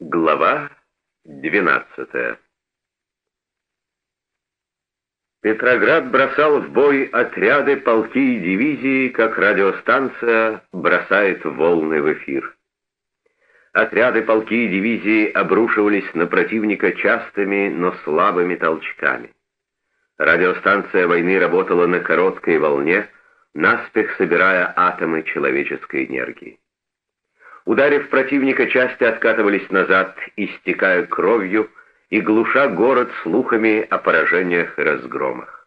Глава 12 Петроград бросал в бой отряды, полки и дивизии, как радиостанция бросает волны в эфир. Отряды, полки и дивизии обрушивались на противника частыми, но слабыми толчками. Радиостанция войны работала на короткой волне, наспех собирая атомы человеческой энергии. Ударив противника, части откатывались назад, истекая кровью и глуша город слухами о поражениях и разгромах.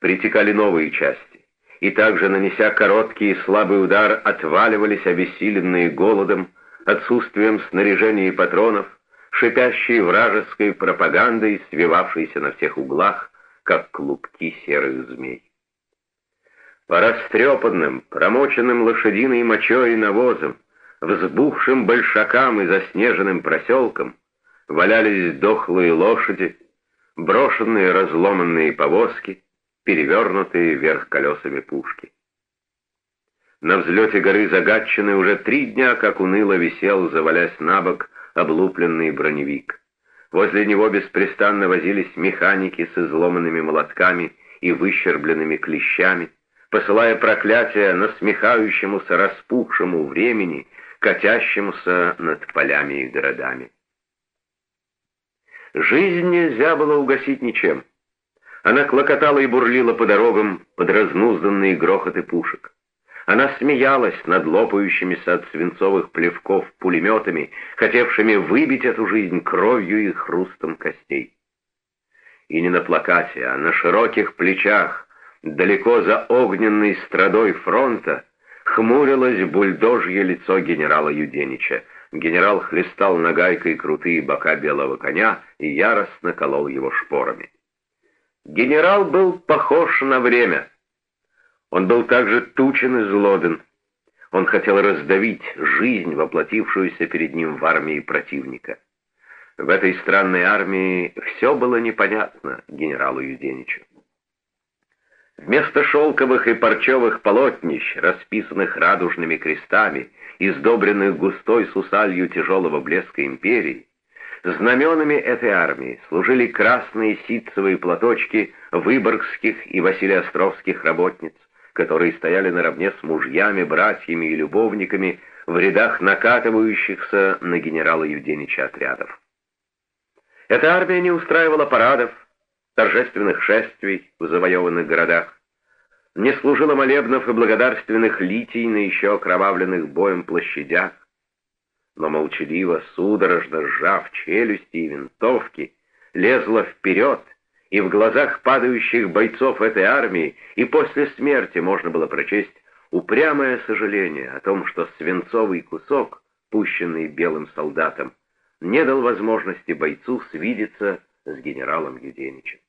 Притекали новые части, и также, нанеся короткий и слабый удар, отваливались обессиленные голодом, отсутствием снаряжения и патронов, шипящей вражеской пропагандой, свивавшейся на всех углах, как клубки серых змей. По растрепанным, промоченным лошадиной мочой и навозом, взбухшим большакам и заснеженным проселкам валялись дохлые лошади, брошенные разломанные повозки, перевернутые вверх колесами пушки. На взлете горы Загатчины уже три дня, как уныло висел, завалясь на бок, облупленный броневик. Возле него беспрестанно возились механики с изломанными молотками и выщербленными клещами, посылая проклятия насмехающемуся распухшему времени, катящемуся над полями и городами. Жизнь нельзя было угасить ничем. Она клокотала и бурлила по дорогам под разнузданные грохоты пушек. Она смеялась над лопающимися от свинцовых плевков пулеметами, хотевшими выбить эту жизнь кровью и хрустом костей. И не на плакате, а на широких плечах, далеко за огненной страдой фронта, хмурилось бульдожье лицо генерала Юденича. Генерал хлестал нагайкой крутые бока белого коня и яростно колол его шпорами. Генерал был похож на время. Он был также тучен и злобен. Он хотел раздавить жизнь, воплотившуюся перед ним в армии противника. В этой странной армии все было непонятно генералу Юденичу. Вместо шелковых и парчевых полотнищ, расписанных радужными крестами, издобренных густой сусалью тяжелого блеска империи, знаменами этой армии служили красные ситцевые платочки выборгских и василиостровских работниц, которые стояли наравне с мужьями, братьями и любовниками в рядах накатывающихся на генерала Юденича отрядов. Эта армия не устраивала парадов, торжественных шествий в завоеванных городах, не служила молебнов и благодарственных литий на еще окровавленных боем площадях, но молчаливо, судорожно сжав челюсти и винтовки, лезла вперед, и в глазах падающих бойцов этой армии и после смерти можно было прочесть упрямое сожаление о том, что свинцовый кусок, пущенный белым солдатам, не дал возможности бойцу свидеться с генералом Юденичем.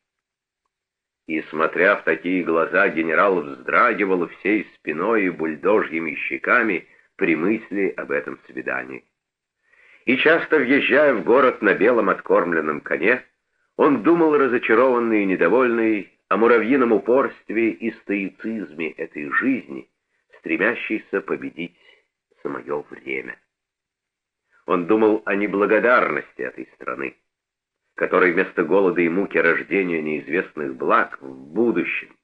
И, смотря в такие глаза, генерал вздрагивал всей спиной и бульдожьими щеками при мысли об этом свидании. И часто, въезжая в город на белом откормленном коне, он думал разочарованный и недовольный о муравьином упорстве и стоицизме этой жизни, стремящейся победить самое время. Он думал о неблагодарности этой страны который вместо голода и муки рождения неизвестных благ в будущем.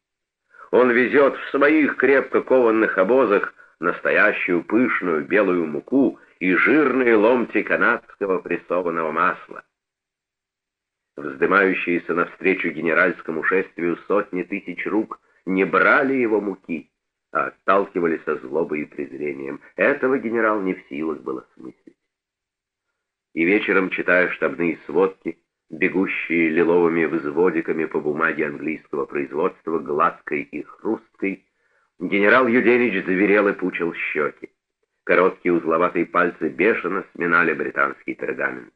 Он везет в своих крепко кованных обозах настоящую пышную белую муку и жирные ломти канадского прессованного масла. Вздымающиеся навстречу генеральскому шествию сотни тысяч рук не брали его муки, а отталкивали со злобой и презрением. Этого генерал не в силах было смыслить. И вечером, читая штабные сводки, бегущие лиловыми взводиками по бумаге английского производства, гладкой и хрусткой, генерал Юденич заверел и пучил щеки. Короткие узловатые пальцы бешено сминали британский пергамент.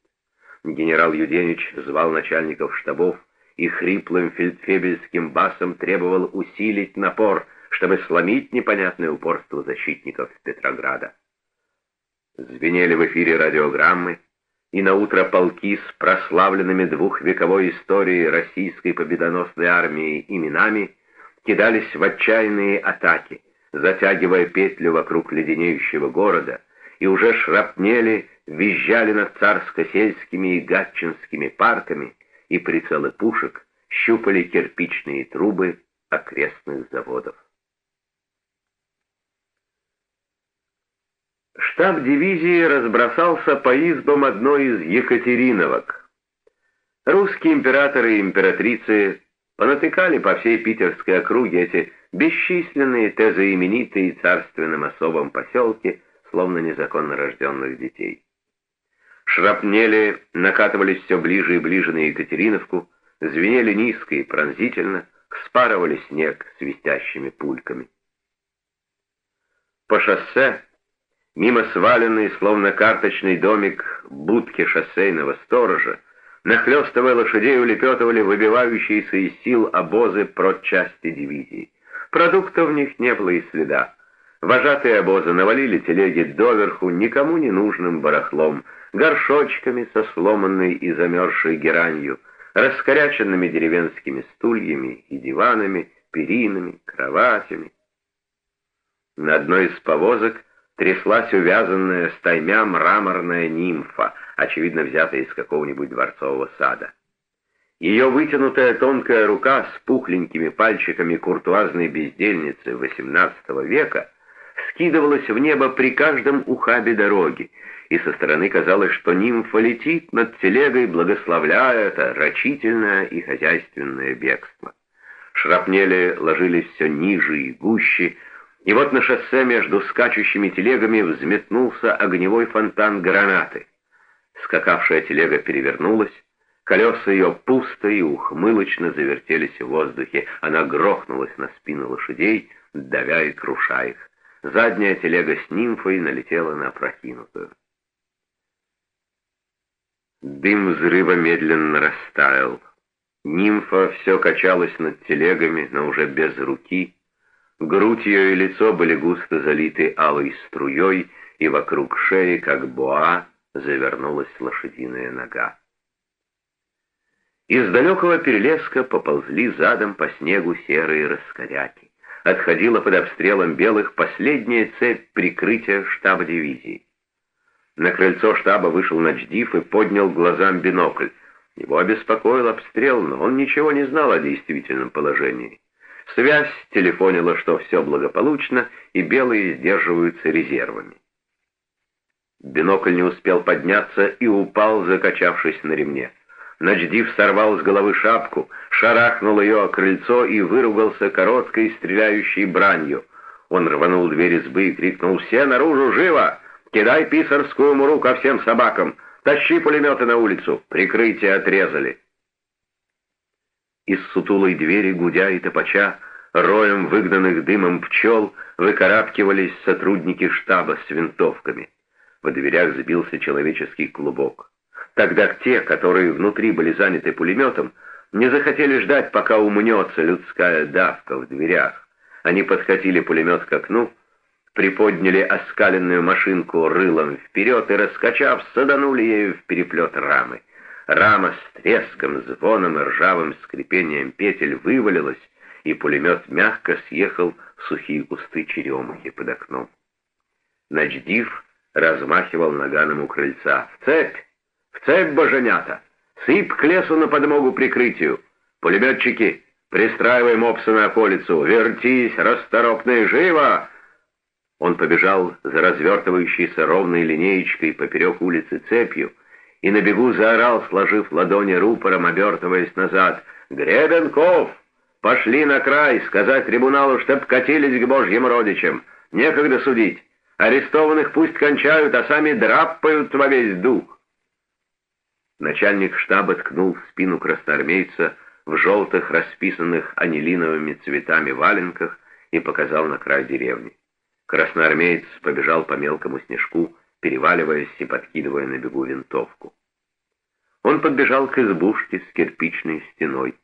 Генерал Юденич звал начальников штабов и хриплым фельдфебельским басом требовал усилить напор, чтобы сломить непонятное упорство защитников Петрограда. Звенели в эфире радиограммы, и на утро полки с прославленными двухвековой историей российской победоносной армии именами кидались в отчаянные атаки, затягивая петлю вокруг леденеющего города, и уже шрапнели визжали над царско-сельскими и гатчинскими парками, и прицелы пушек щупали кирпичные трубы окрестных заводов. Штаб дивизии разбросался по избам одной из Екатериновок. Русские императоры и императрицы понатыкали по всей питерской округе эти бесчисленные тезоименитые царственным особам поселки, словно незаконно рожденных детей. Шрапнели накатывались все ближе и ближе на Екатериновку, звенели низко и пронзительно, спарывали снег свистящими пульками. По шоссе, мимо сваленной, словно карточный домик, будки шоссейного сторожа, нахлестывая лошадей, улепетывали выбивающиеся из сил обозы протчасти дивизии. Продуктов в них не было и следа. Вожатые обозы навалили телеги доверху никому не нужным барахлом, горшочками со сломанной и замерзшей геранью, раскоряченными деревенскими стульями и диванами, перинами, кроватями. На одной из повозок тряслась увязанная стаймя мраморная нимфа, очевидно взятая из какого-нибудь дворцового сада. Ее вытянутая тонкая рука с пухленькими пальчиками куртуазной бездельницы XVIII века скидывалась в небо при каждом ухабе дороги, и со стороны казалось, что нимфа летит над телегой, благословляя это рачительное и хозяйственное бегство. Шрапнели ложились все ниже и гуще, и вот на шоссе между скачущими телегами взметнулся огневой фонтан гранаты. Скакавшая телега перевернулась, Колеса ее пусто и ухмылочно завертелись в воздухе. Она грохнулась на спину лошадей, давя и круша их. Задняя телега с нимфой налетела на опрокинутую. Дым взрыва медленно растаял. Нимфа все качалась над телегами, но уже без руки. Грудь ее и лицо были густо залиты алой струей, и вокруг шеи, как боа, завернулась лошадиная нога. Из далекого перелеска поползли задом по снегу серые раскоряки. Отходила под обстрелом белых последняя цепь прикрытия штаба дивизии. На крыльцо штаба вышел Ночдив и поднял глазам бинокль. Его обеспокоил обстрел, но он ничего не знал о действительном положении. Связь телефонила, что все благополучно, и белые сдерживаются резервами. Бинокль не успел подняться и упал, закачавшись на ремне. Ночдив сорвал с головы шапку, шарахнул ее о крыльцо и выругался короткой стреляющей бранью. Он рванул дверь избы и крикнул «Все наружу, живо! Кидай писарскую муру ко всем собакам! Тащи пулеметы на улицу! Прикрытие отрезали!» Из сутулой двери, гудя и топача, роем выгнанных дымом пчел, выкарабкивались сотрудники штаба с винтовками. В дверях сбился человеческий клубок тогда те, которые внутри были заняты пулеметом, не захотели ждать, пока умнется людская давка в дверях. Они подкатили пулемет к окну, приподняли оскаленную машинку рылом вперед и, раскачав, саданули ею в переплет рамы. Рама с треском, звоном и ржавым скрипением петель вывалилась, и пулемет мягко съехал в сухие кусты черемухи под окном. Начдив размахивал наганом у крыльца. «В цепь! В цепь, боженята! Сыпь к лесу на подмогу прикрытию! Пулеметчики, пристраивай мопса на околицу! Вертись, расторопные, живо!» Он побежал за развертывающейся ровной линеечкой поперек улицы цепью и на бегу заорал, сложив ладони рупором, обертываясь назад. «Гребенков! Пошли на край, сказать трибуналу, чтоб катились к божьим родичам! Некогда судить! Арестованных пусть кончают, а сами драпают во весь дух!» Начальник штаба ткнул в спину красноармейца в желтых, расписанных анилиновыми цветами валенках и показал на край деревни. Красноармеец побежал по мелкому снежку, переваливаясь и подкидывая на бегу винтовку. Он подбежал к избушке с кирпичной стеной.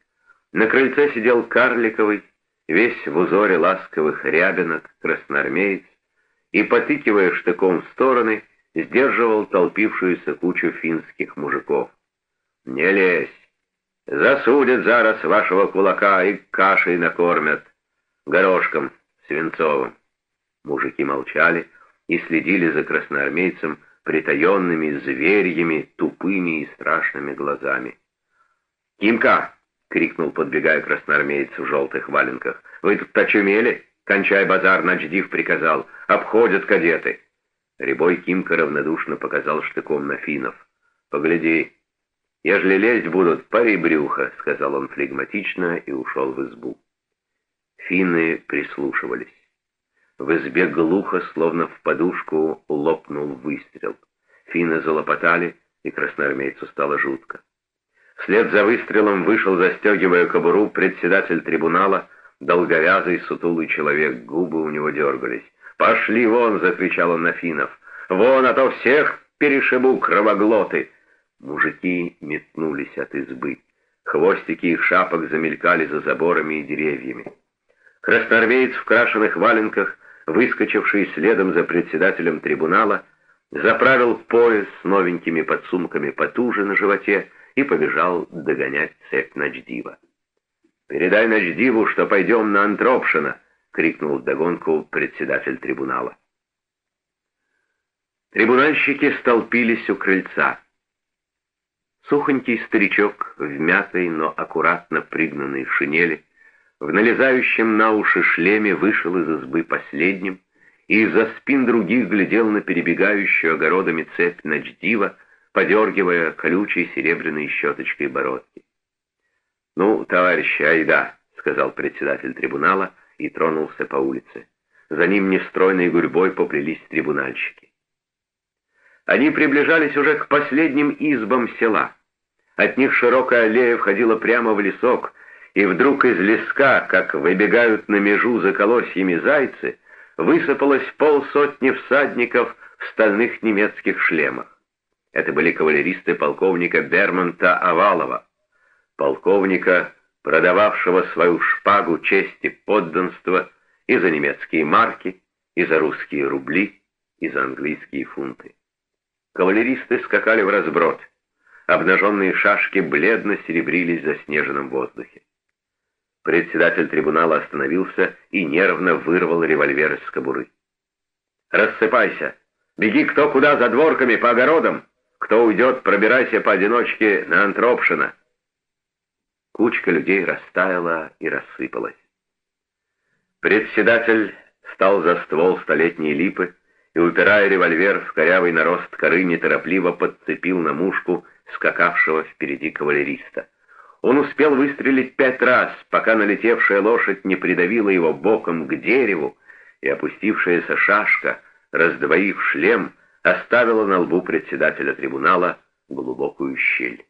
На крыльце сидел карликовый, весь в узоре ласковых рябинок, красноармеец, и, потыкивая штыком в стороны, сдерживал толпившуюся кучу финских мужиков. «Не лезь! Засудят зараз вашего кулака и кашей накормят, горошком свинцовым». Мужики молчали и следили за красноармейцем, притаенными зверьями, тупыми и страшными глазами. «Кимка!» — крикнул, подбегая красноармеец в желтых валенках. «Вы тут очумели? Кончай базар, начдив приказал. Обходят кадеты!» Рябой Кимка равнодушно показал штыком на финнов. «Погляди, ежели лезть будут, пари брюха», — сказал он флегматично и ушел в избу. Финны прислушивались. В избе глухо, словно в подушку, лопнул выстрел. Финны залопотали, и красноармейцу стало жутко. Вслед за выстрелом вышел, застегивая кобуру, председатель трибунала, долговязый, сутулый человек, губы у него дергались. «Пошли вон!» — закричал он на финнов. «Вон, а то всех перешибу, кровоглоты!» Мужики метнулись от избы. Хвостики их шапок замелькали за заборами и деревьями. Красноармеец в крашеных валенках, выскочивший следом за председателем трибунала, заправил пояс с новенькими подсумками потуже на животе и побежал догонять цепь Ночдива. «Передай Ночдиву, что пойдем на Антропшина!» — крикнул вдогонку председатель трибунала. Трибунальщики столпились у крыльца. Сухонький старичок в мятой, но аккуратно пригнанной шинели, в налезающем на уши шлеме вышел из избы последним и из-за спин других глядел на перебегающую огородами цепь ночдива, подергивая колючей серебряной щеточкой бородки. «Ну, товарищи, айда», — сказал председатель трибунала, — и тронулся по улице. За ним нестройной гурьбой поплелись трибунальщики. Они приближались уже к последним избам села. От них широкая аллея входила прямо в лесок, и вдруг из леска, как выбегают на межу за колосьями зайцы, высыпалось полсотни всадников в стальных немецких шлемах. Это были кавалеристы полковника Бермонта Овалова, полковника, продававшего свою шпагу чести подданства и за немецкие марки, и за русские рубли, и за английские фунты. Кавалеристы скакали в разброд. Обнаженные шашки бледно серебрились в заснеженном воздухе. Председатель трибунала остановился и нервно вырвал револьвер из кобуры. «Рассыпайся! Беги кто куда за дворками, по огородам! Кто уйдет, пробирайся поодиночке на Антропшина!» Кучка людей растаяла и рассыпалась. Председатель стал за ствол столетней липы и, упирая револьвер в корявый нарост коры, неторопливо подцепил на мушку скакавшего впереди кавалериста. Он успел выстрелить пять раз, пока налетевшая лошадь не придавила его боком к дереву, и опустившаяся шашка, раздвоив шлем, оставила на лбу председателя трибунала глубокую щель.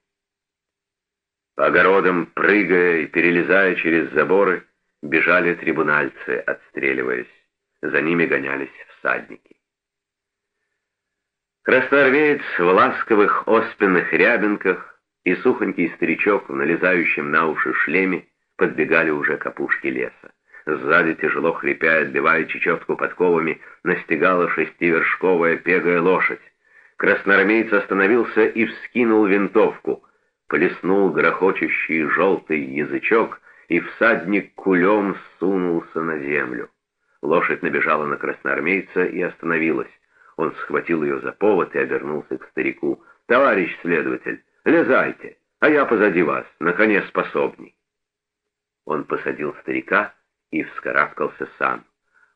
По огородам, прыгая и перелезая через заборы, бежали трибунальцы, отстреливаясь. За ними гонялись всадники. Красноармеец в ласковых оспенных рябинках и сухонький старичок в налезающем на уши шлеме подбегали уже к опушке леса. Сзади, тяжело хрипя отбивая чечетку подковами, настигала шестивершковая пегая лошадь. Красноармеец остановился и вскинул винтовку — Плеснул грохочущий желтый язычок, и всадник кулем сунулся на землю. Лошадь набежала на красноармейца и остановилась. Он схватил ее за повод и обернулся к старику. «Товарищ следователь, лезайте, а я позади вас, на коне способней». Он посадил старика и вскарабкался сам.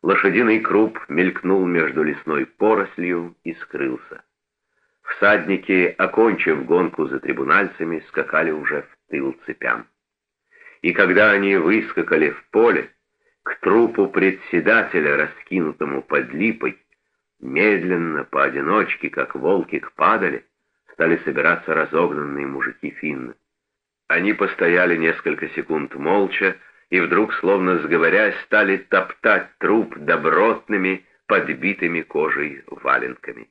Лошадиный круп мелькнул между лесной порослью и скрылся. Всадники, окончив гонку за трибунальцами, скакали уже в тыл цепям. И когда они выскакали в поле, к трупу председателя, раскинутому под липой, медленно, поодиночке, как волки к падали, стали собираться разогнанные мужики финны. Они постояли несколько секунд молча, и вдруг, словно сговорясь, стали топтать труп добротными, подбитыми кожей валенками.